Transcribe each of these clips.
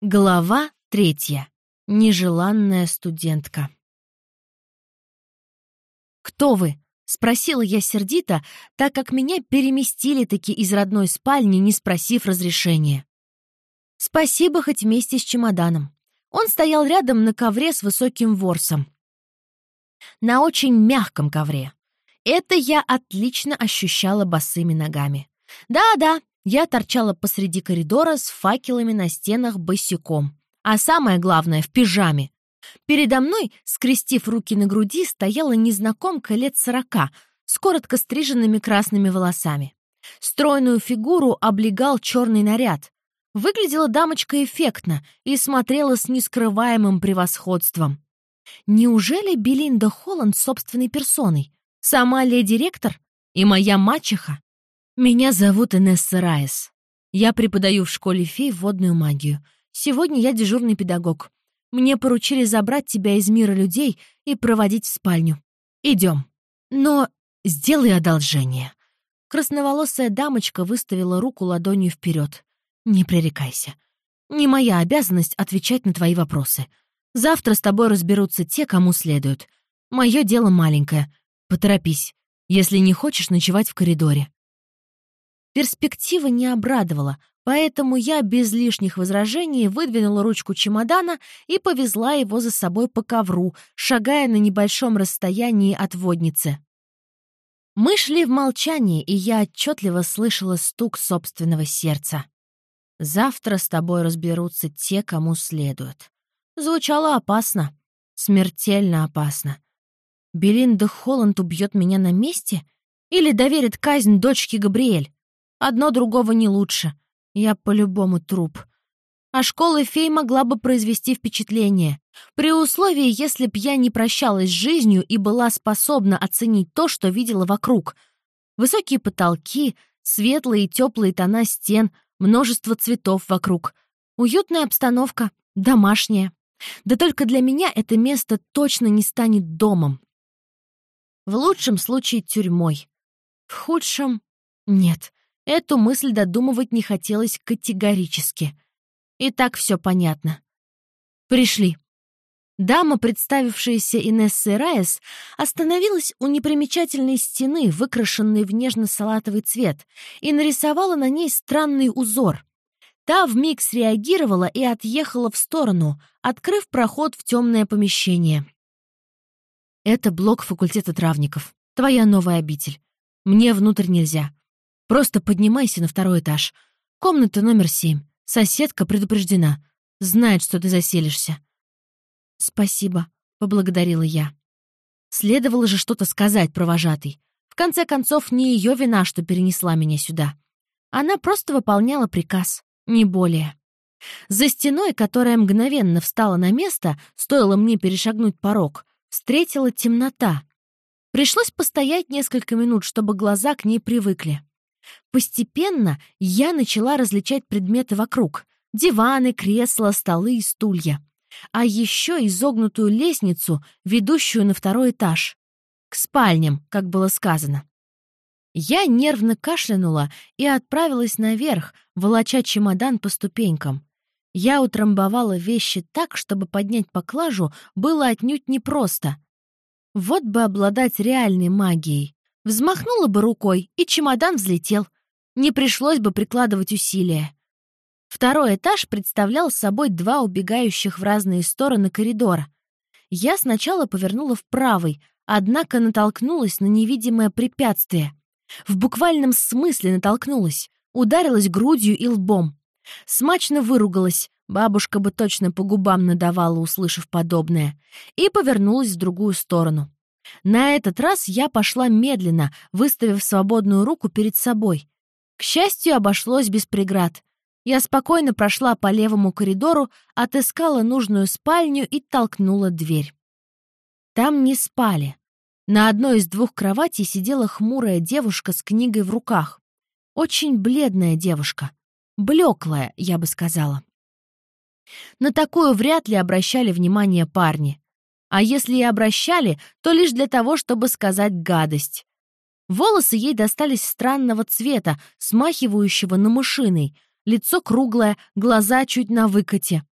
Глава третья. Нежеланная студентка. «Кто вы?» — спросила я сердито, так как меня переместили-таки из родной спальни, не спросив разрешения. Спасибо хоть вместе с чемоданом. Он стоял рядом на ковре с высоким ворсом. На очень мягком ковре. Это я отлично ощущала босыми ногами. Да-да, я торчала посреди коридора с факелами на стенах босиком. А самое главное — в пижаме. Передо мной, скрестив руки на груди, стояла незнакомка лет сорока с коротко стриженными красными волосами. Стройную фигуру облегал черный наряд. Выглядела дамочка эффектно и смотрела с нескрываемым превосходством. Неужели Белинда Холланд собственной персоной? Сама леди-ректор? И моя мачеха? Меня зовут Инесса Райс. Я преподаю в школе фей водную магию. Сегодня я дежурный педагог. Мне поручили забрать тебя из мира людей и проводить в спальню. Идем. Но сделай одолжение. Красноволосая дамочка выставила руку ладонью вперед. Не пререкайся. Не моя обязанность отвечать на твои вопросы. Завтра с тобой разберутся те, кому следует. Мое дело маленькое. Поторопись, если не хочешь ночевать в коридоре. Перспектива не обрадовала, поэтому я без лишних возражений выдвинула ручку чемодана и повезла его за собой по ковру, шагая на небольшом расстоянии от водницы. Мы шли в молчании, и я отчетливо слышала стук собственного сердца. «Завтра с тобой разберутся те, кому следует». Звучало опасно, смертельно опасно. Белинда Холланд убьет меня на месте или доверит казнь дочке Габриэль? Одно другого не лучше. Я по-любому труп. А школа фей могла бы произвести впечатление, при условии, если б я не прощалась с жизнью и была способна оценить то, что видела вокруг. Высокие потолки, светлые и теплые тона стен, множество цветов вокруг. Уютная обстановка, домашняя. Да только для меня это место точно не станет домом. В лучшем случае тюрьмой. В худшем — нет. Эту мысль додумывать не хотелось категорически. И так все понятно. Пришли. Дама, представившаяся Инессой Райес, остановилась у непримечательной стены, выкрашенной в нежно-салатовый цвет, и нарисовала на ней странный узор. Та вмиг среагировала и отъехала в сторону, открыв проход в темное помещение. «Это блок факультета травников. Твоя новая обитель. Мне внутрь нельзя. Просто поднимайся на второй этаж. Комната номер семь. Соседка предупреждена. Знает, что ты заселишься». «Спасибо», — поблагодарила я. Следовало же что-то сказать провожатой. В конце концов, не ее вина, что перенесла меня сюда. Она просто выполняла приказ, не более. За стеной, которая мгновенно встала на место, стоило мне перешагнуть порог, встретила темнота. Пришлось постоять несколько минут, чтобы глаза к ней привыкли. Постепенно я начала различать предметы вокруг. Диваны, кресла, столы и стулья. А еще изогнутую лестницу, ведущую на второй этаж. К спальням, как было сказано. Я нервно кашлянула и отправилась наверх, волоча чемодан по ступенькам. Я утрамбовала вещи так, чтобы поднять поклажу было отнюдь непросто. Вот бы обладать реальной магией. Взмахнула бы рукой, и чемодан взлетел. Не пришлось бы прикладывать усилия. Второй этаж представлял собой два убегающих в разные стороны коридора. Я сначала повернула в правый, однако натолкнулась на невидимое препятствие. В буквальном смысле натолкнулась, ударилась грудью и лбом. Смачно выругалась, бабушка бы точно по губам надавала, услышав подобное, и повернулась в другую сторону. На этот раз я пошла медленно, выставив свободную руку перед собой. К счастью, обошлось без преград. Я спокойно прошла по левому коридору, отыскала нужную спальню и толкнула дверь. Там не спали. На одной из двух кроватей сидела хмурая девушка с книгой в руках. Очень бледная девушка. Блеклая, я бы сказала. На такую вряд ли обращали внимание парни. А если и обращали, то лишь для того, чтобы сказать гадость. Волосы ей достались странного цвета, смахивающего на мышиный. лицо круглое, глаза чуть на выкате.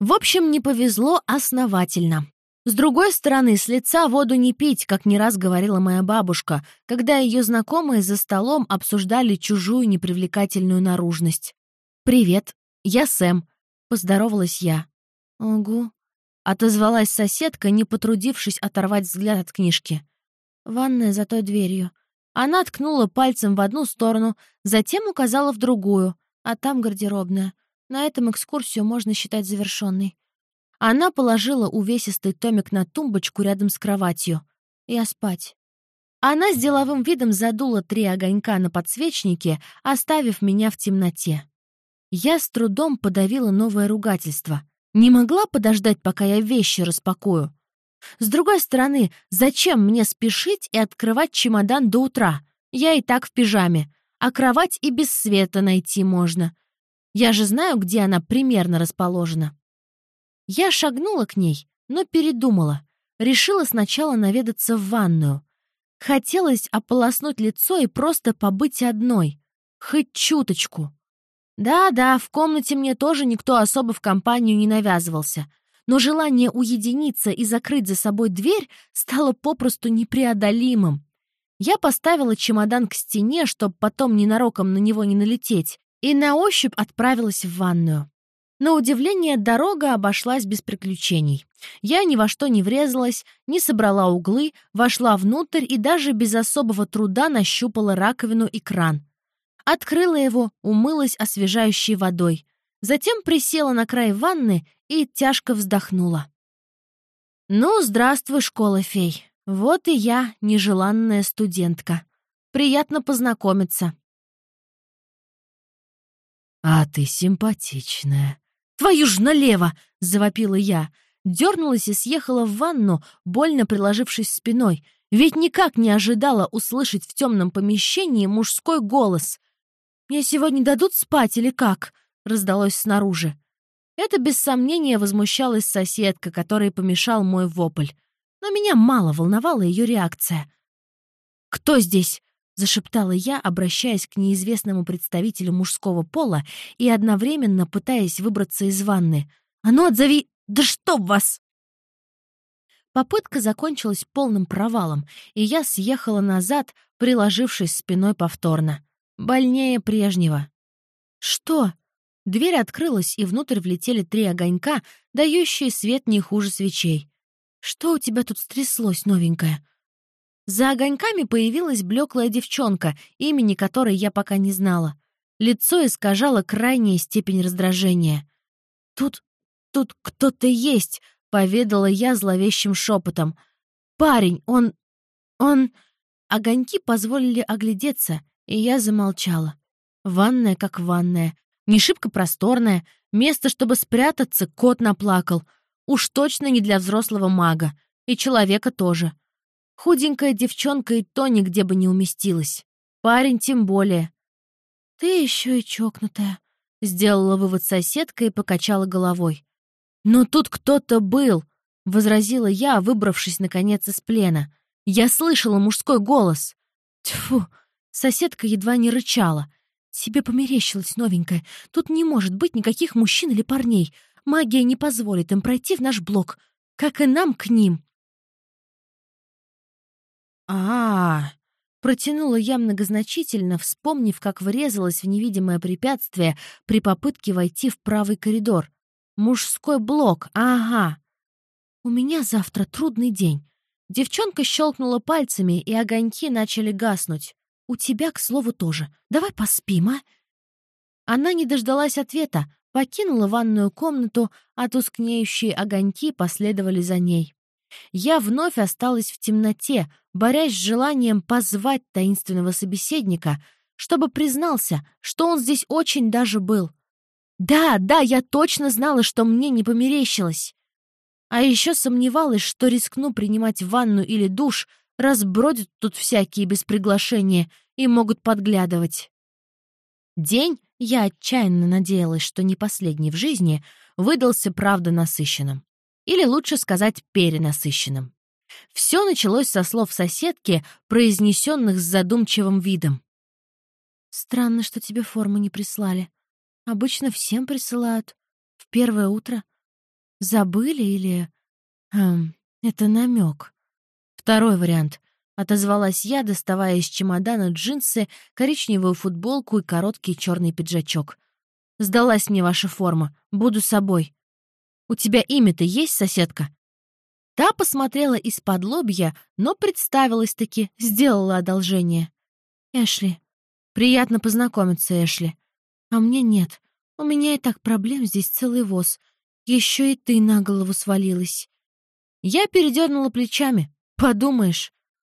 В общем, не повезло основательно. С другой стороны, с лица воду не пить, как не раз говорила моя бабушка, когда ее знакомые за столом обсуждали чужую непривлекательную наружность. «Привет, я Сэм», — поздоровалась я. «Ого», — отозвалась соседка, не потрудившись оторвать взгляд от книжки. «Ванная за той дверью». Она ткнула пальцем в одну сторону, затем указала в другую, а там гардеробная. На этом экскурсию можно считать завершенной. Она положила увесистый томик на тумбочку рядом с кроватью. Я спать. Она с деловым видом задула три огонька на подсвечнике, оставив меня в темноте. Я с трудом подавила новое ругательство. Не могла подождать, пока я вещи распакую. С другой стороны, зачем мне спешить и открывать чемодан до утра? Я и так в пижаме, а кровать и без света найти можно. Я же знаю, где она примерно расположена. Я шагнула к ней, но передумала. Решила сначала наведаться в ванную. Хотелось ополоснуть лицо и просто побыть одной. Хоть чуточку. Да-да, в комнате мне тоже никто особо в компанию не навязывался. Но желание уединиться и закрыть за собой дверь стало попросту непреодолимым. Я поставила чемодан к стене, чтобы потом ненароком на него не налететь, и на ощупь отправилась в ванную. На удивление, дорога обошлась без приключений. Я ни во что не врезалась, не собрала углы, вошла внутрь и даже без особого труда нащупала раковину и кран. Открыла его, умылась освежающей водой. Затем присела на край ванны и тяжко вздохнула. «Ну, здравствуй, школа фей. Вот и я, нежеланная студентка. Приятно познакомиться». «А ты симпатичная», «Твою ж налево!» — завопила я. Дернулась и съехала в ванну, больно приложившись спиной, ведь никак не ожидала услышать в темном помещении мужской голос. «Мне сегодня дадут спать или как?» — раздалось снаружи. Это без сомнения возмущалась соседка, которой помешал мой вопль. Но меня мало волновала ее реакция. «Кто здесь?» зашептала я, обращаясь к неизвестному представителю мужского пола и одновременно пытаясь выбраться из ванны. «А ну, отзови! Да чтоб вас!» Попытка закончилась полным провалом, и я съехала назад, приложившись спиной повторно. Больнее прежнего. «Что?» Дверь открылась, и внутрь влетели три огонька, дающие свет не хуже свечей. «Что у тебя тут стряслось, новенькая?» За огоньками появилась блеклая девчонка, имени которой я пока не знала. Лицо искажало крайняя степень раздражения. «Тут... тут кто-то есть», — поведала я зловещим шепотом. «Парень, он... он...» Огоньки позволили оглядеться, и я замолчала. Ванная как ванная. Не шибко просторная. Место, чтобы спрятаться, кот наплакал. Уж точно не для взрослого мага. И человека тоже. Худенькая девчонка и то нигде бы не уместилась. Парень тем более. «Ты еще и чокнутая», — сделала вывод соседка и покачала головой. «Но тут кто-то был», — возразила я, выбравшись, наконец, из плена. «Я слышала мужской голос». Тьфу, соседка едва не рычала. «Тебе померещилось, новенькая. Тут не может быть никаких мужчин или парней. Магия не позволит им пройти в наш блок, как и нам к ним». А, -а, -а протянула я многозначительно, вспомнив, как врезалась в невидимое препятствие при попытке войти в правый коридор. Мужской блок, ага. У меня завтра трудный день. Девчонка щелкнула пальцами, и огоньки начали гаснуть. У тебя, к слову, тоже. Давай поспим, а? Она не дождалась ответа, покинула ванную комнату, а тускнеющие огоньки последовали за ней. Я вновь осталась в темноте, борясь с желанием позвать таинственного собеседника, чтобы признался, что он здесь очень даже был. Да, да, я точно знала, что мне не померещилось. А еще сомневалась, что рискну принимать ванну или душ, раз бродят тут всякие без приглашения и могут подглядывать. День, я отчаянно надеялась, что не последний в жизни, выдался правда насыщенным. Или лучше сказать, перенасыщенным. Все началось со слов соседки, произнесенных с задумчивым видом. «Странно, что тебе форму не прислали», Обычно всем присылают. В первое утро. Забыли или... Эм, это намек. Второй вариант. Отозвалась я, доставая из чемодана джинсы, коричневую футболку и короткий черный пиджачок. Сдалась мне ваша форма. Буду собой. У тебя имя-то есть, соседка? Та посмотрела из-под лобья, но представилась-таки, сделала одолжение. «Эшли. Приятно познакомиться, Эшли. А мне нет. У меня и так проблем здесь целый воз. Еще и ты на голову свалилась». Я передернула плечами. «Подумаешь.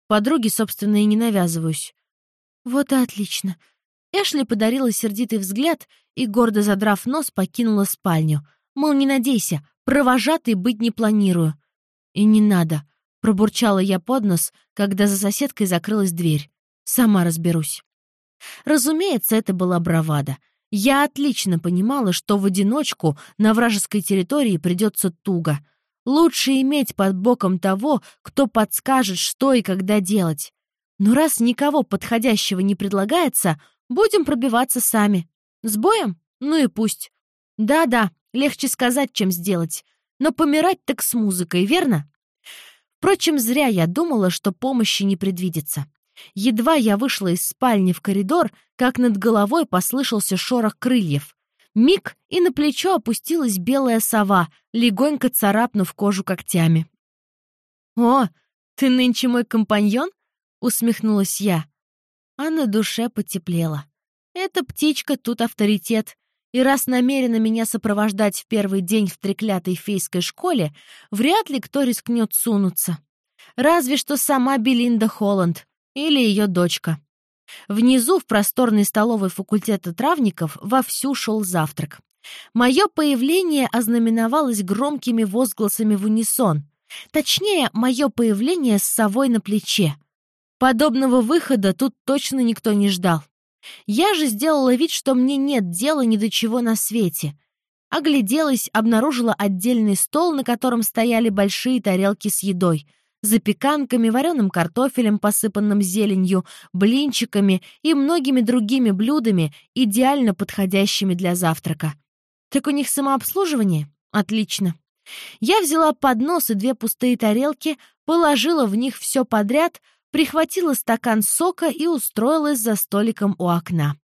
Подруге, собственно, и не навязываюсь». «Вот и отлично». Эшли подарила сердитый взгляд и, гордо задрав нос, покинула спальню. Мол, не надейся, провожатой быть не планирую. «И не надо», — пробурчала я под нос, когда за соседкой закрылась дверь. «Сама разберусь». Разумеется, это была бравада. Я отлично понимала, что в одиночку на вражеской территории придется туго. Лучше иметь под боком того, кто подскажет, что и когда делать. Но раз никого подходящего не предлагается, будем пробиваться сами. С боем? Ну и пусть. Да-да, легче сказать, чем сделать но помирать так с музыкой, верно? Впрочем, зря я думала, что помощи не предвидится. Едва я вышла из спальни в коридор, как над головой послышался шорох крыльев. Миг, и на плечо опустилась белая сова, легонько царапнув кожу когтями. «О, ты нынче мой компаньон?» — усмехнулась я. А на душе потеплело. Эта птичка тут авторитет, и раз намерена меня сопровождать в первый день в треклятой фейской школе, вряд ли кто рискнет сунуться. Разве что сама Белинда Холланд или ее дочка. Внизу, в просторной столовой факультета травников, вовсю шел завтрак. Мое появление ознаменовалось громкими возгласами в унисон. Точнее, мое появление с совой на плече. Подобного выхода тут точно никто не ждал. Я же сделала вид, что мне нет дела ни до чего на свете. Огляделась, обнаружила отдельный стол, на котором стояли большие тарелки с едой, запеканками, вареным картофелем, посыпанным зеленью, блинчиками и многими другими блюдами, идеально подходящими для завтрака. Так у них самообслуживание? Отлично. Я взяла поднос и две пустые тарелки, положила в них все подряд — прихватила стакан сока и устроилась за столиком у окна.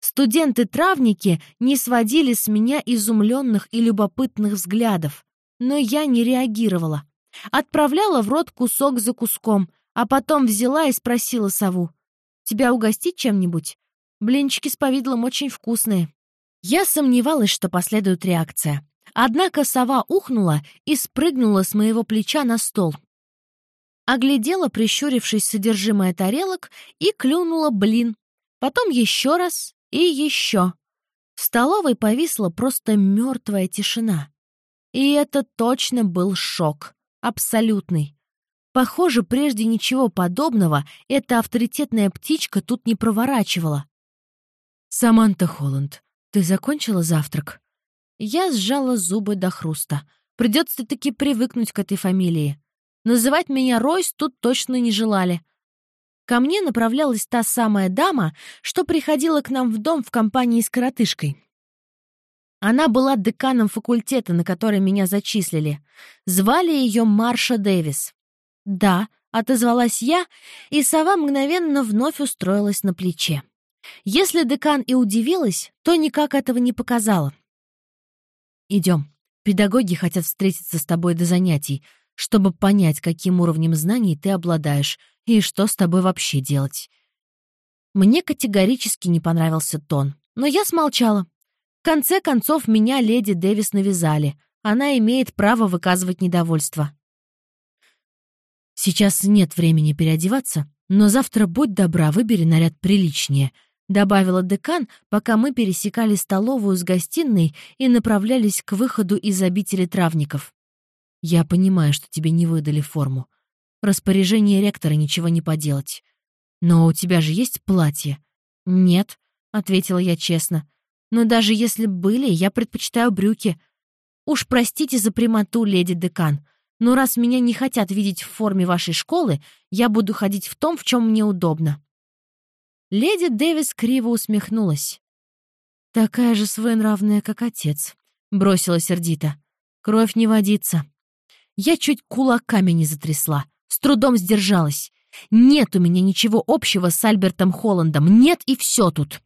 Студенты-травники не сводили с меня изумленных и любопытных взглядов, но я не реагировала. Отправляла в рот кусок за куском, а потом взяла и спросила сову. «Тебя угостить чем-нибудь? Блинчики с повидлом очень вкусные». Я сомневалась, что последует реакция. Однако сова ухнула и спрыгнула с моего плеча на стол оглядела, прищурившись содержимое тарелок, и клюнула блин. Потом еще раз и еще. В столовой повисла просто мертвая тишина. И это точно был шок. Абсолютный. Похоже, прежде ничего подобного эта авторитетная птичка тут не проворачивала. «Саманта Холланд, ты закончила завтрак?» Я сжала зубы до хруста. Придется таки привыкнуть к этой фамилии. Называть меня Ройс тут точно не желали. Ко мне направлялась та самая дама, что приходила к нам в дом в компании с коротышкой. Она была деканом факультета, на который меня зачислили. Звали ее Марша Дэвис. «Да», — отозвалась я, и сова мгновенно вновь устроилась на плече. Если декан и удивилась, то никак этого не показала. «Идем. Педагоги хотят встретиться с тобой до занятий чтобы понять, каким уровнем знаний ты обладаешь и что с тобой вообще делать. Мне категорически не понравился тон, но я смолчала. Конце концов, меня леди Дэвис навязали. Она имеет право выказывать недовольство. Сейчас нет времени переодеваться, но завтра будь добра, выбери наряд приличнее, добавила декан, пока мы пересекали столовую с гостиной и направлялись к выходу из обители травников. Я понимаю, что тебе не выдали форму. Распоряжение ректора ничего не поделать. Но у тебя же есть платье? Нет, ответила я честно. Но даже если были, я предпочитаю брюки. Уж простите за прямоту, леди декан, но раз меня не хотят видеть в форме вашей школы, я буду ходить в том, в чем мне удобно. Леди Дэвис криво усмехнулась. «Такая же своенравная, как отец», — бросила сердито. «Кровь не водится». Я чуть кулаками не затрясла, с трудом сдержалась. Нет у меня ничего общего с Альбертом Холландом, нет и все тут.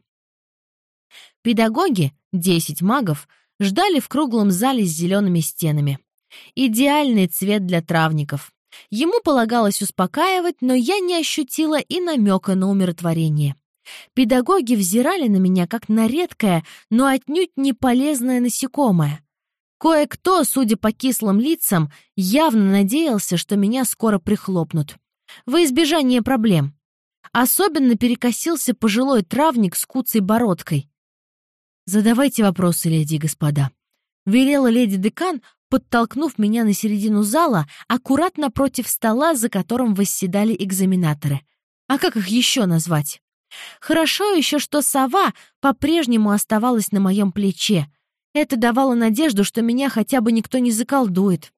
Педагоги, десять магов, ждали в круглом зале с зелеными стенами. Идеальный цвет для травников. Ему полагалось успокаивать, но я не ощутила и намека на умиротворение. Педагоги взирали на меня как на редкое, но отнюдь не полезное насекомое. Кое-кто, судя по кислым лицам, явно надеялся, что меня скоро прихлопнут. Во избежание проблем. Особенно перекосился пожилой травник с куцей бородкой. «Задавайте вопросы, леди и господа», — велела леди-декан, подтолкнув меня на середину зала, аккуратно против стола, за которым восседали экзаменаторы. А как их еще назвать? Хорошо еще, что сова по-прежнему оставалась на моем плече. Это давало надежду, что меня хотя бы никто не заколдует.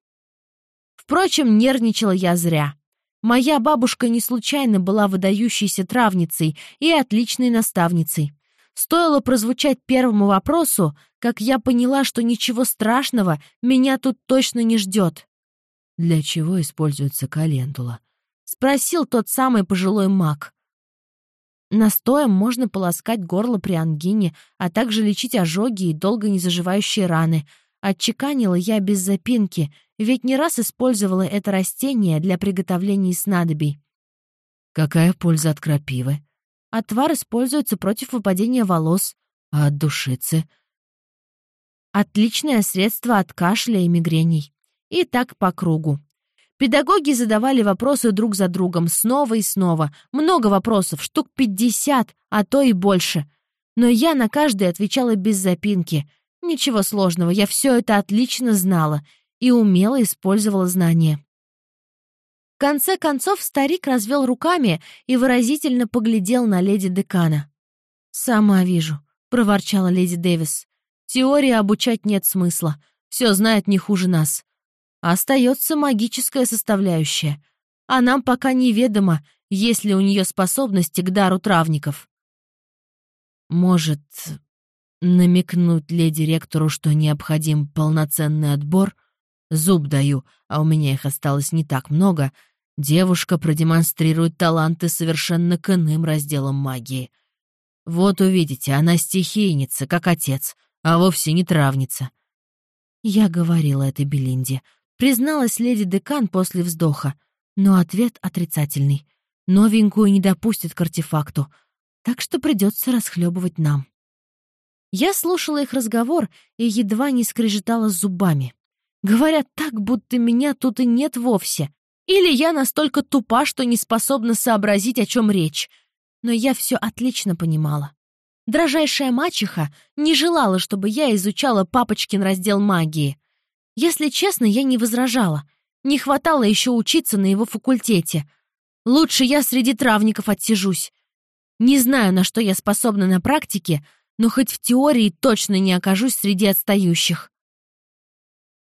Впрочем, нервничала я зря. Моя бабушка не случайно была выдающейся травницей и отличной наставницей. Стоило прозвучать первому вопросу, как я поняла, что ничего страшного меня тут точно не ждет. «Для чего используется календула?» — спросил тот самый пожилой маг. Настоем можно полоскать горло при ангине, а также лечить ожоги и долго не заживающие раны. Отчеканила я без запинки, ведь не раз использовала это растение для приготовления снадобий. «Какая польза от крапивы?» Отвар используется против выпадения волос. А от душицы? Отличное средство от кашля и мигрений. И так по кругу. Педагоги задавали вопросы друг за другом снова и снова. Много вопросов, штук пятьдесят, а то и больше. Но я на каждый отвечала без запинки. Ничего сложного, я все это отлично знала и умело использовала знания. В конце концов старик развел руками и выразительно поглядел на леди декана. «Сама вижу», — проворчала леди Дэвис. «Теории обучать нет смысла. Все знает не хуже нас. Остается магическая составляющая. А нам пока неведомо, есть ли у нее способности к дару травников. Может, намекнуть леди ректору, что необходим полноценный отбор? Зуб даю, а у меня их осталось не так много. Девушка продемонстрирует таланты совершенно к иным разделам магии. Вот увидите, она стихийница, как отец, а вовсе не травница. Я говорила это Белинде, Призналась леди-декан после вздоха, но ответ отрицательный. Новенькую не допустят к артефакту, так что придется расхлебывать нам. Я слушала их разговор и едва не скрежетала зубами. Говорят так, будто меня тут и нет вовсе. Или я настолько тупа, что не способна сообразить, о чем речь. Но я все отлично понимала. Дрожайшая мачеха не желала, чтобы я изучала папочкин раздел магии. Если честно, я не возражала. Не хватало еще учиться на его факультете. Лучше я среди травников отсижусь. Не знаю, на что я способна на практике, но хоть в теории точно не окажусь среди отстающих.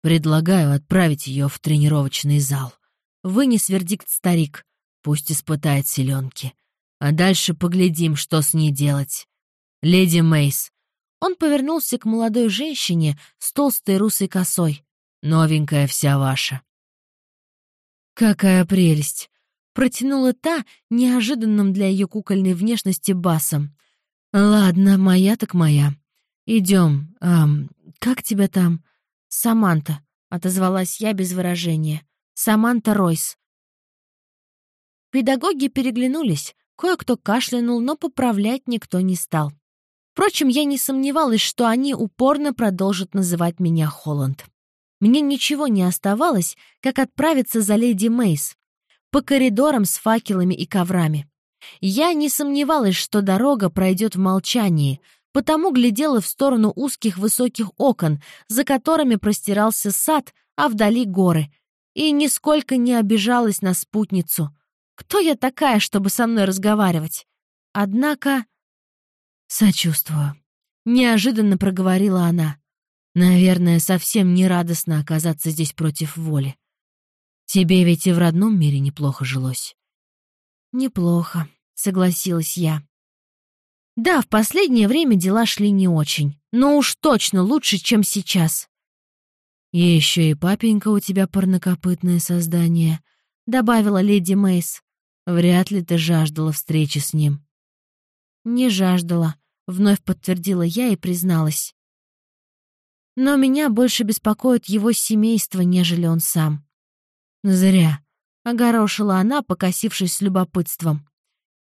Предлагаю отправить ее в тренировочный зал. Вынес вердикт старик. Пусть испытает силенки. А дальше поглядим, что с ней делать. Леди Мейс. Он повернулся к молодой женщине с толстой русой косой. Новенькая вся ваша». «Какая прелесть!» — протянула та неожиданным для ее кукольной внешности басом. «Ладно, моя так моя. Идем. Эм, как тебя там?» «Саманта», — отозвалась я без выражения. «Саманта Ройс». Педагоги переглянулись, кое-кто кашлянул, но поправлять никто не стал. Впрочем, я не сомневалась, что они упорно продолжат называть меня Холланд. Мне ничего не оставалось, как отправиться за леди Мейс по коридорам с факелами и коврами. Я не сомневалась, что дорога пройдет в молчании, потому глядела в сторону узких высоких окон, за которыми простирался сад, а вдали горы, и нисколько не обижалась на спутницу. Кто я такая, чтобы со мной разговаривать? Однако... «Сочувствую», — неожиданно проговорила она. Наверное, совсем не радостно оказаться здесь против воли. Тебе ведь и в родном мире неплохо жилось. Неплохо, согласилась я. Да, в последнее время дела шли не очень, но уж точно лучше, чем сейчас. «И еще и папенька у тебя парнокопытное создание», — добавила леди Мейс. «Вряд ли ты жаждала встречи с ним». «Не жаждала», — вновь подтвердила я и призналась. «Но меня больше беспокоит его семейство, нежели он сам». «Зря», — огорошила она, покосившись с любопытством.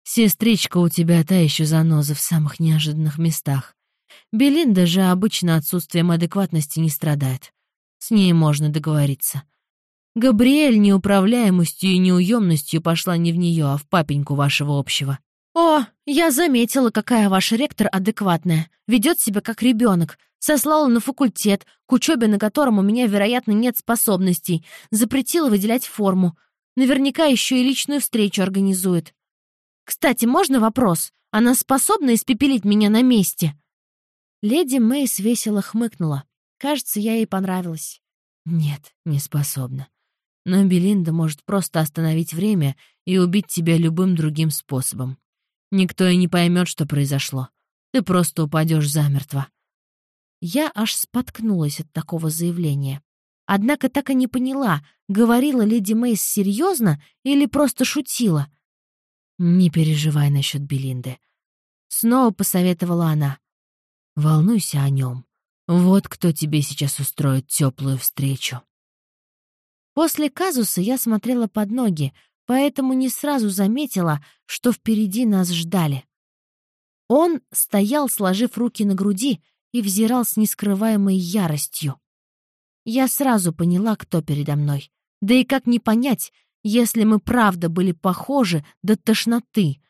«Сестричка у тебя та еще заноза в самых неожиданных местах. Белинда же обычно отсутствием адекватности не страдает. С ней можно договориться. Габриэль неуправляемостью и неуемностью пошла не в нее, а в папеньку вашего общего. «О, я заметила, какая ваш ректор адекватная. Ведет себя как ребенок. Сослала на факультет, к учебе на котором у меня, вероятно, нет способностей. Запретила выделять форму. Наверняка еще и личную встречу организует. Кстати, можно вопрос? Она способна испепелить меня на месте?» Леди Мэйс весело хмыкнула. Кажется, я ей понравилась. «Нет, не способна. Но Белинда может просто остановить время и убить тебя любым другим способом. Никто и не поймет, что произошло. Ты просто упадешь замертво». Я аж споткнулась от такого заявления. Однако так и не поняла, говорила леди Мейс серьезно или просто шутила. «Не переживай насчет Белинды», — снова посоветовала она. «Волнуйся о нем. Вот кто тебе сейчас устроит теплую встречу». После казуса я смотрела под ноги, поэтому не сразу заметила, что впереди нас ждали. Он стоял, сложив руки на груди, и взирал с нескрываемой яростью. Я сразу поняла, кто передо мной. Да и как не понять, если мы правда были похожи до тошноты.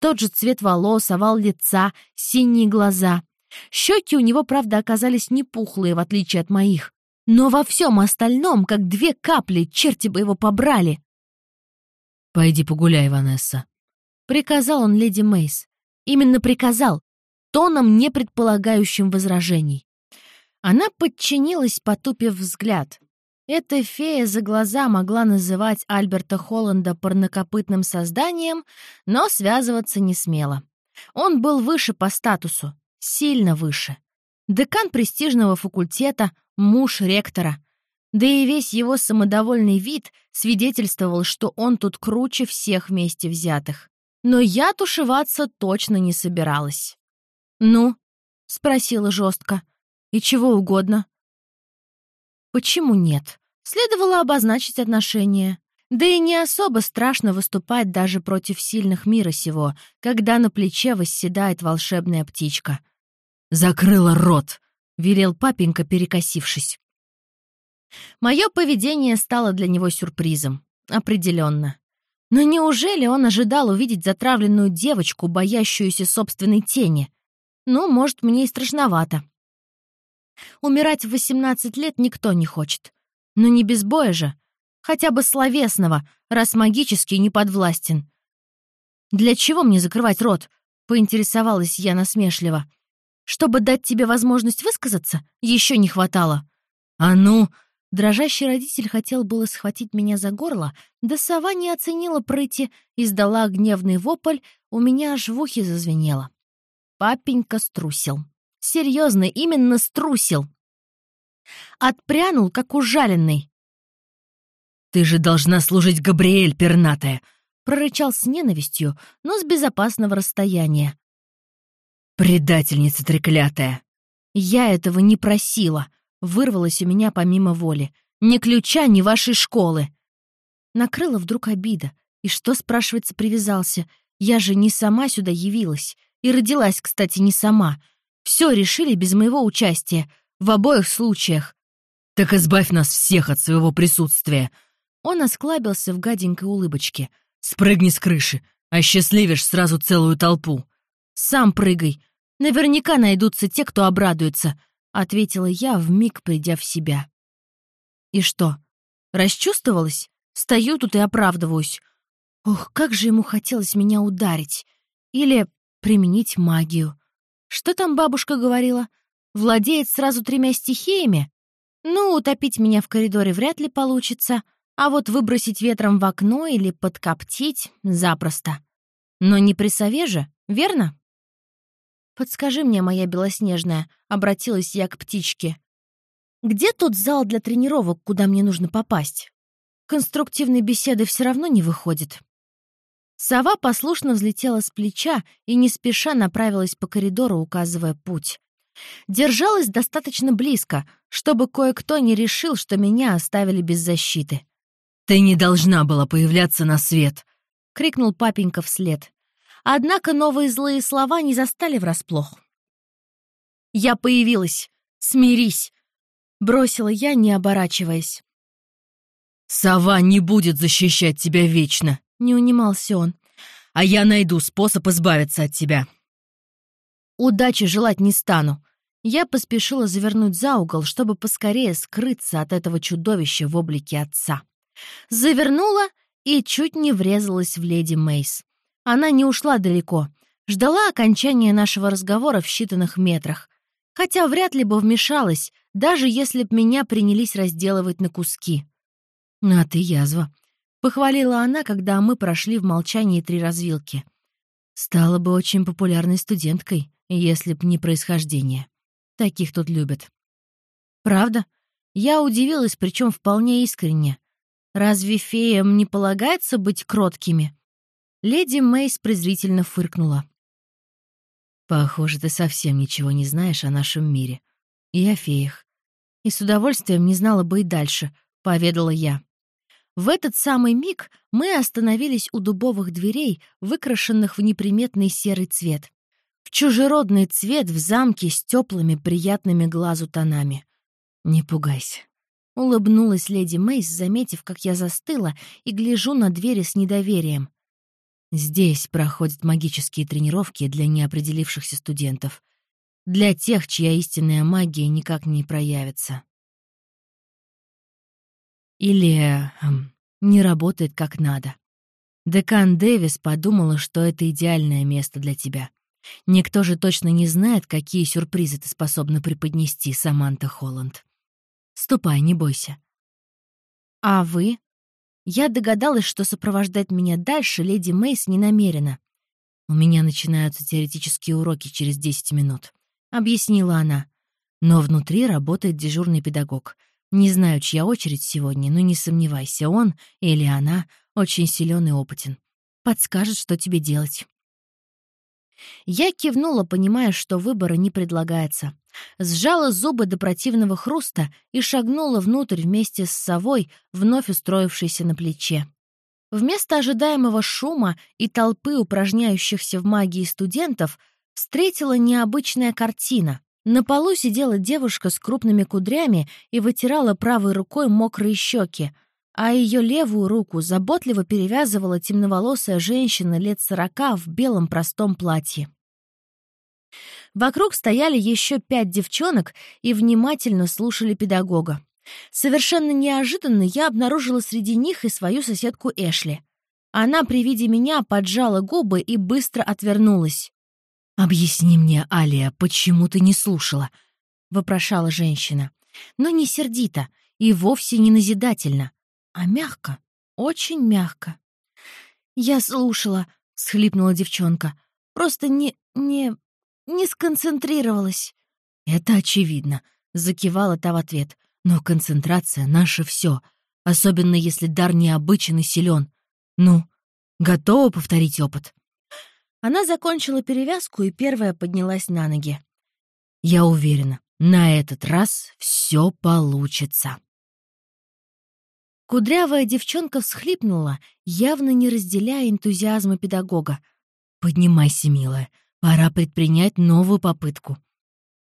Тот же цвет волос, овал лица, синие глаза. Щеки у него, правда, оказались не пухлые, в отличие от моих. Но во всем остальном, как две капли, черти бы его побрали. «Пойди погуляй, Ванесса», — приказал он леди Мейс. Именно приказал, тоном, не предполагающим возражений. Она подчинилась, потупив взгляд. Эта фея за глаза могла называть Альберта Холланда парнокопытным созданием, но связываться не смела. Он был выше по статусу, сильно выше. Декан престижного факультета, муж ректора — да и весь его самодовольный вид свидетельствовал, что он тут круче всех вместе взятых. Но я тушеваться точно не собиралась. «Ну?» — спросила жестко. «И чего угодно?» «Почему нет?» Следовало обозначить отношения. Да и не особо страшно выступать даже против сильных мира сего, когда на плече восседает волшебная птичка. «Закрыла рот!» — велел папенька, перекосившись. Мое поведение стало для него сюрпризом. Определенно. Но неужели он ожидал увидеть затравленную девочку, боящуюся собственной тени? Ну, может, мне и страшновато. Умирать в 18 лет никто не хочет. Но не без боя же. Хотя бы словесного, раз магический не подвластен. «Для чего мне закрывать рот?» — поинтересовалась я насмешливо. «Чтобы дать тебе возможность высказаться, еще не хватало». «А ну!» Дрожащий родитель хотел было схватить меня за горло, да сова не оценила прыти, издала гневный вопль, у меня аж в ухе зазвенело. Папенька струсил. Серьезно, именно струсил. Отпрянул, как ужаленный. «Ты же должна служить Габриэль, пернатая!» прорычал с ненавистью, но с безопасного расстояния. «Предательница треклятая!» «Я этого не просила!» Вырвалось у меня помимо воли. «Ни ключа, ни вашей школы!» Накрыла вдруг обида. И что, спрашивается, привязался? Я же не сама сюда явилась. И родилась, кстати, не сама. Все решили без моего участия. В обоих случаях. «Так избавь нас всех от своего присутствия!» Он осклабился в гаденькой улыбочке. «Спрыгни с крыши, осчастливишь сразу целую толпу!» «Сам прыгай! Наверняка найдутся те, кто обрадуется!» — ответила я, вмиг придя в себя. «И что, расчувствовалась? Стою тут и оправдываюсь. Ох, как же ему хотелось меня ударить. Или применить магию. Что там бабушка говорила? Владеет сразу тремя стихиями? Ну, утопить меня в коридоре вряд ли получится, а вот выбросить ветром в окно или подкоптить — запросто. Но не при сове же, верно? «Подскажи мне, моя белоснежная», — обратилась я к птичке. «Где тот зал для тренировок, куда мне нужно попасть? Конструктивной беседы все равно не выходит». Сова послушно взлетела с плеча и не спеша направилась по коридору, указывая путь. Держалась достаточно близко, чтобы кое-кто не решил, что меня оставили без защиты. «Ты не должна была появляться на свет!» — крикнул папенька вслед. Однако новые злые слова не застали врасплох. «Я появилась! Смирись!» — бросила я, не оборачиваясь. «Сова не будет защищать тебя вечно!» — не унимался он. «А я найду способ избавиться от тебя!» «Удачи желать не стану!» Я поспешила завернуть за угол, чтобы поскорее скрыться от этого чудовища в облике отца. Завернула и чуть не врезалась в леди Мейс. Она не ушла далеко, ждала окончания нашего разговора в считанных метрах. Хотя вряд ли бы вмешалась, даже если б меня принялись разделывать на куски. «А ты язва», — похвалила она, когда мы прошли в молчании три развилки. «Стала бы очень популярной студенткой, если б не происхождение. Таких тут любят». «Правда?» Я удивилась, причем вполне искренне. Разве феям не полагается быть кроткими? Леди Мейс презрительно фыркнула. «Похоже, ты совсем ничего не знаешь о нашем мире. И о феях. И с удовольствием не знала бы и дальше», — поведала я. В этот самый миг мы остановились у дубовых дверей, выкрашенных в неприметный серый цвет. В чужеродный цвет в замке с теплыми, приятными глазу тонами. «Не пугайся. Улыбнулась леди Мейс, заметив, как я застыла и гляжу на двери с недоверием. Здесь проходят магические тренировки для неопределившихся студентов. Для тех, чья истинная магия никак не проявится. Или эм, не работает как надо. Декан Дэвис подумала, что это идеальное место для тебя. Никто же точно не знает, какие сюрпризы ты способна преподнести, Саманта Холланд. Ступай, не бойся». «А вы?» Я догадалась, что сопровождать меня дальше леди Мейс не намерена. «У меня начинаются теоретические уроки через 10 минут», — объяснила она. «Но внутри работает дежурный педагог. Не знаю, чья очередь сегодня, но не сомневайся, он или она очень силен и опытен. Подскажет, что тебе делать». Я кивнула, понимая, что выбора не предлагается. Сжала зубы до противного хруста и шагнула внутрь вместе с совой, вновь устроившейся на плече. Вместо ожидаемого шума и толпы упражняющихся в магии студентов встретила необычная картина. На полу сидела девушка с крупными кудрями и вытирала правой рукой мокрые щеки, а ее левую руку заботливо перевязывала темноволосая женщина лет сорока в белом простом платье. Вокруг стояли еще пять девчонок и внимательно слушали педагога. Совершенно неожиданно я обнаружила среди них и свою соседку Эшли. Она при виде меня поджала губы и быстро отвернулась. «Объясни мне, Алия, почему ты не слушала?» — вопрошала женщина. Но не сердито и вовсе не назидательно, а мягко, очень мягко. «Я слушала», — схлипнула девчонка. «Просто не... не не сконцентрировалась». «Это очевидно», — закивала та в ответ. «Но концентрация — наше все, особенно если дар необычен и силен. Ну, готова повторить опыт?» Она закончила перевязку и первая поднялась на ноги. «Я уверена, на этот раз все получится». Кудрявая девчонка всхлипнула, явно не разделяя энтузиазма педагога. «Поднимайся, милая, Пора предпринять новую попытку.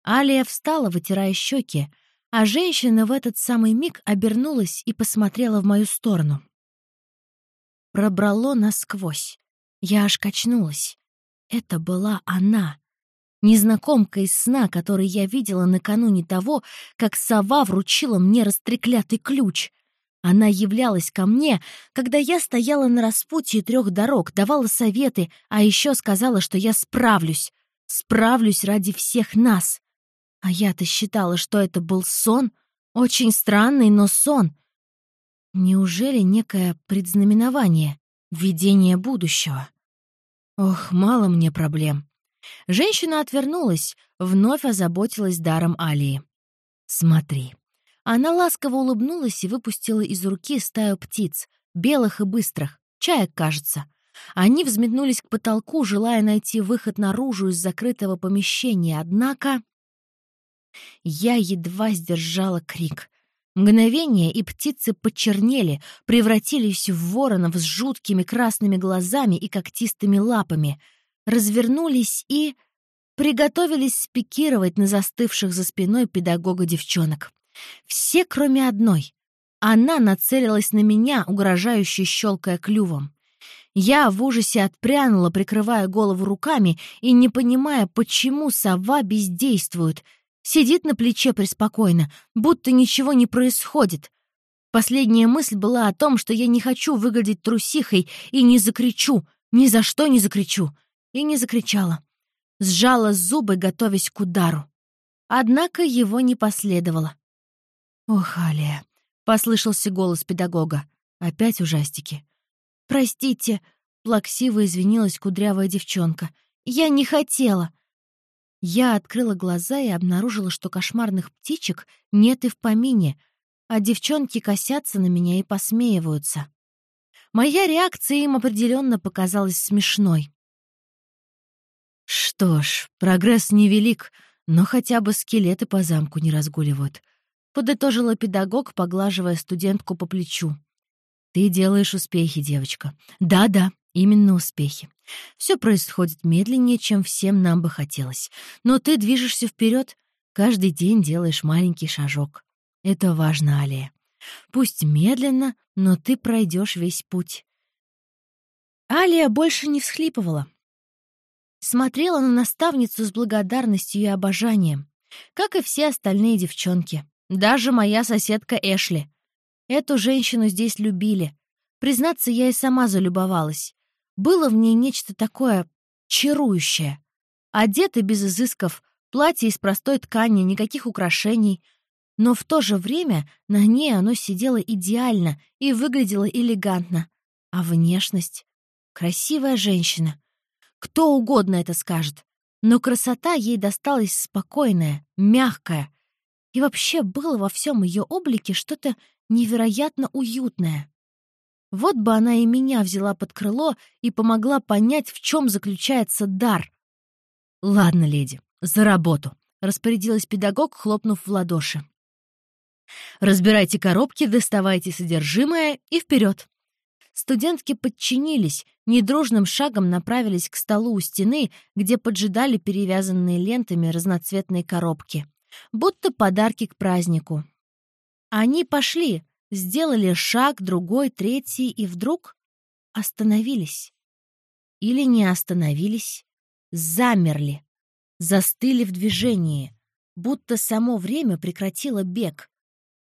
Алия встала, вытирая щеки, а женщина в этот самый миг обернулась и посмотрела в мою сторону. Пробрало насквозь. Я аж качнулась. Это была она. Незнакомка из сна, который я видела накануне того, как сова вручила мне растреклятый ключ. Она являлась ко мне, когда я стояла на распутье трех дорог, давала советы, а еще сказала, что я справлюсь. Справлюсь ради всех нас. А я-то считала, что это был сон. Очень странный, но сон. Неужели некое предзнаменование, видение будущего? Ох, мало мне проблем. Женщина отвернулась, вновь озаботилась даром Алии. «Смотри». Она ласково улыбнулась и выпустила из руки стаю птиц, белых и быстрых, чаек, кажется. Они взметнулись к потолку, желая найти выход наружу из закрытого помещения, однако... Я едва сдержала крик. Мгновение, и птицы почернели, превратились в воронов с жуткими красными глазами и когтистыми лапами, развернулись и... приготовились спикировать на застывших за спиной педагога девчонок. Все, кроме одной. Она нацелилась на меня, угрожающе щелкая клювом. Я в ужасе отпрянула, прикрывая голову руками и не понимая, почему сова бездействует — Сидит на плече преспокойно, будто ничего не происходит. Последняя мысль была о том, что я не хочу выглядеть трусихой и не закричу, ни за что не закричу. И не закричала. Сжала зубы, готовясь к удару. Однако его не последовало. «Ох, Алия!» — послышался голос педагога. Опять ужастики. «Простите», — плаксиво извинилась кудрявая девчонка. «Я не хотела. Я открыла глаза и обнаружила, что кошмарных птичек нет и в помине, а девчонки косятся на меня и посмеиваются. Моя реакция им определенно показалась смешной. «Что ж, прогресс невелик, но хотя бы скелеты по замку не разгуливают», — подытожила педагог, поглаживая студентку по плечу. «Ты делаешь успехи, девочка. Да-да, Именно успехи. Все происходит медленнее, чем всем нам бы хотелось. Но ты движешься вперед, каждый день делаешь маленький шажок. Это важно, Алия. Пусть медленно, но ты пройдешь весь путь. Алия больше не всхлипывала. Смотрела на наставницу с благодарностью и обожанием, как и все остальные девчонки. Даже моя соседка Эшли. Эту женщину здесь любили. Признаться, я и сама залюбовалась. Было в ней нечто такое чарующее. Одета без изысков, платье из простой ткани, никаких украшений. Но в то же время на ней оно сидело идеально и выглядело элегантно. А внешность? Красивая женщина. Кто угодно это скажет. Но красота ей досталась спокойная, мягкая. И вообще было во всем ее облике что-то невероятно уютное. Вот бы она и меня взяла под крыло и помогла понять, в чем заключается дар. «Ладно, леди, за работу», — распорядилась педагог, хлопнув в ладоши. «Разбирайте коробки, доставайте содержимое и вперед. Студентки подчинились, недружным шагом направились к столу у стены, где поджидали перевязанные лентами разноцветные коробки. Будто подарки к празднику. Они пошли, Сделали шаг, другой, третий, и вдруг остановились. Или не остановились, замерли, застыли в движении, будто само время прекратило бег.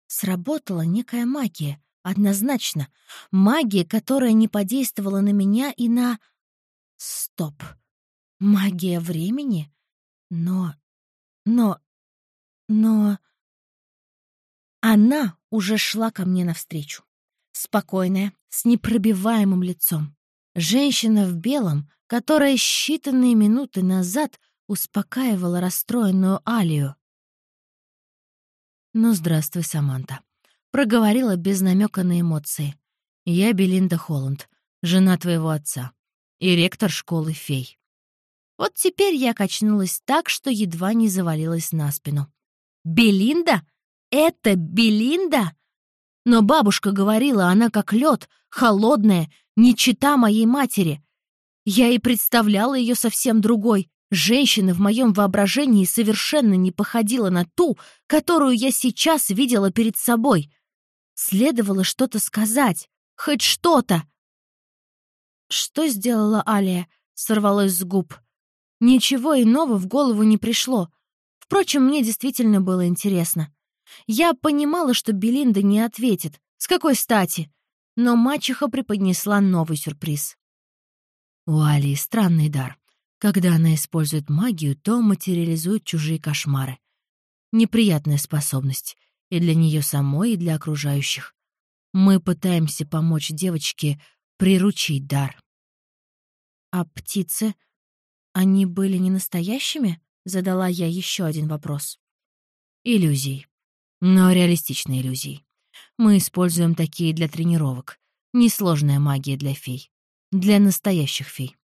Сработала некая магия, однозначно. Магия, которая не подействовала на меня и на... Стоп. Магия времени? Но... Но... Но... Она уже шла ко мне навстречу. Спокойная, с непробиваемым лицом. Женщина в белом, которая считанные минуты назад успокаивала расстроенную Алию. «Ну, здравствуй, Саманта», — проговорила без намека на эмоции. «Я Белинда Холланд, жена твоего отца и ректор школы фей». Вот теперь я качнулась так, что едва не завалилась на спину. «Белинда? Это Белинда?» Но бабушка говорила, она как лед, холодная, не чита моей матери. Я и представляла ее совсем другой. Женщина в моем воображении совершенно не походила на ту, которую я сейчас видела перед собой. Следовало что-то сказать, хоть что-то. «Что сделала Алия?» — сорвалось с губ. Ничего иного в голову не пришло. Впрочем, мне действительно было интересно. Я понимала, что Белинда не ответит. С какой стати? Но мачеха преподнесла новый сюрприз. У Алии странный дар. Когда она использует магию, то материализует чужие кошмары. Неприятная способность и для нее самой, и для окружающих. Мы пытаемся помочь девочке приручить дар. А птицы? Они были не настоящими? Задала я еще один вопрос. Иллюзий. Но реалистичные иллюзии. Мы используем такие для тренировок. Несложная магия для фей. Для настоящих фей.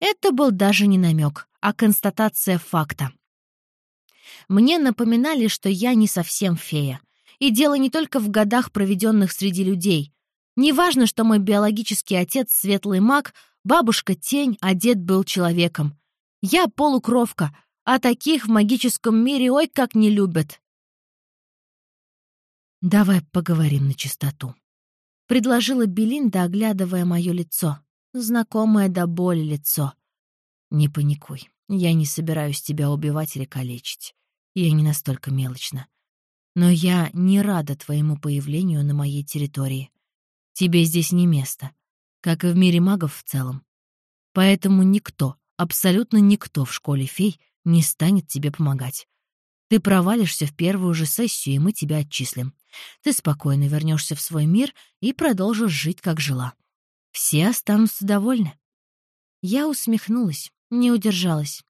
Это был даже не намек, а констатация факта. Мне напоминали, что я не совсем фея. И дело не только в годах, проведенных среди людей. Неважно, что мой биологический отец — светлый маг, бабушка — тень, а дед был человеком. Я полукровка, а таких в магическом мире ой как не любят. «Давай поговорим на чистоту», — предложила Белинда, оглядывая мое лицо. Знакомое до боли лицо. «Не паникуй. Я не собираюсь тебя убивать или калечить. Я не настолько мелочна. Но я не рада твоему появлению на моей территории. Тебе здесь не место, как и в мире магов в целом. Поэтому никто, абсолютно никто в школе фей не станет тебе помогать. Ты провалишься в первую же сессию, и мы тебя отчислим. Ты спокойно вернешься в свой мир и продолжишь жить, как жила. Все останутся довольны. Я усмехнулась, не удержалась.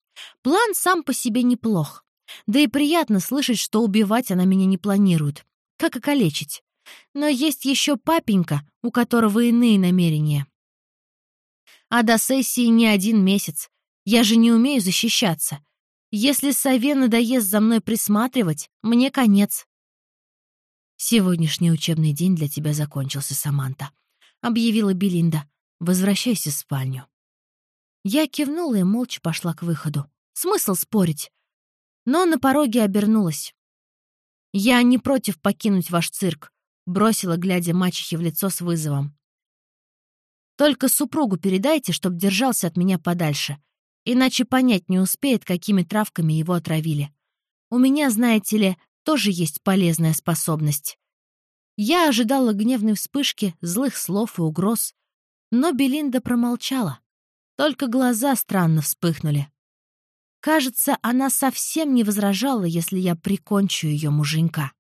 План сам по себе неплох. Да и приятно слышать, что убивать она меня не планирует. Как и калечить. Но есть еще папенька, у которого иные намерения. А до сессии не один месяц. Я же не умею защищаться. Если сове надоест за мной присматривать, мне конец. «Сегодняшний учебный день для тебя закончился, Саманта», — объявила Белинда. «Возвращайся в спальню». Я кивнула и молча пошла к выходу. Смысл спорить? Но на пороге обернулась. «Я не против покинуть ваш цирк», — бросила, глядя мачехе в лицо с вызовом. «Только супругу передайте, чтоб держался от меня подальше. Иначе понять не успеет, какими травками его отравили. У меня, знаете ли, тоже есть полезная способность. Я ожидала гневной вспышки, злых слов и угроз, но Белинда промолчала. Только глаза странно вспыхнули. Кажется, она совсем не возражала, если я прикончу ее муженька.